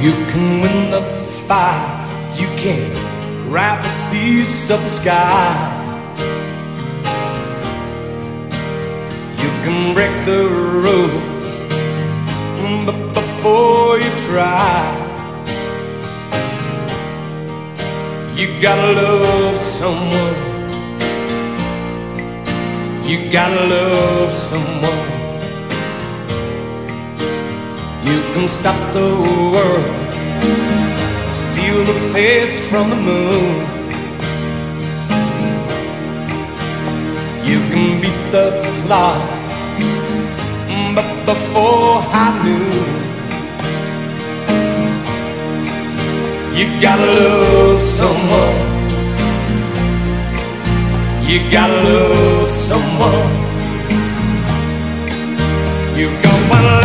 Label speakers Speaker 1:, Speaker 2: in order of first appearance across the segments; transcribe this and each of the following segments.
Speaker 1: You can win the fight, you can grab a piece of the sky. You can break the rules, but before you try, you gotta love someone. You gotta love someone. Can stop the world, steal the face from the moon. You can beat the clock, but before I knew, you gotta love someone. You gotta love someone. You've got one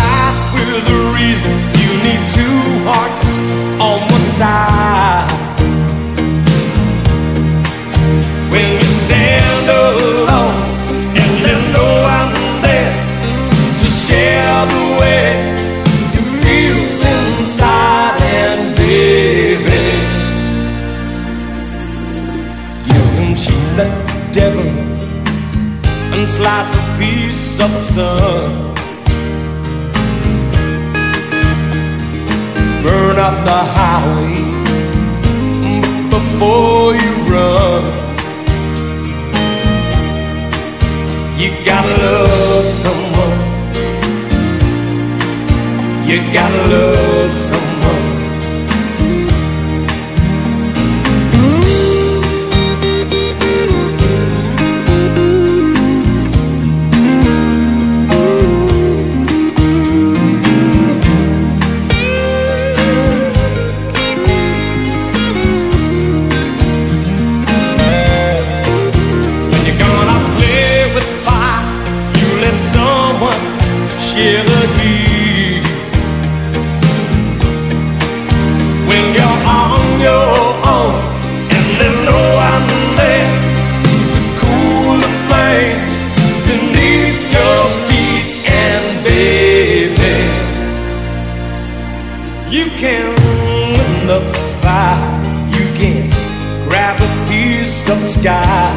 Speaker 1: slice a piece of sun. burn up the highway before you run. You gotta love someone. You gotta love someone. When you're gonna play with fire, you let someone share the heat. can win the fight. You can grab a piece of the sky.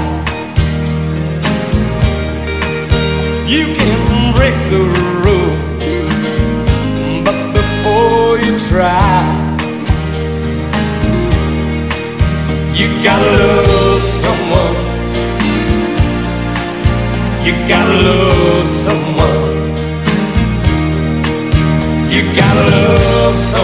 Speaker 1: You can break the rules, but before you try, you gotta love someone. You gotta love someone. You gotta love someone.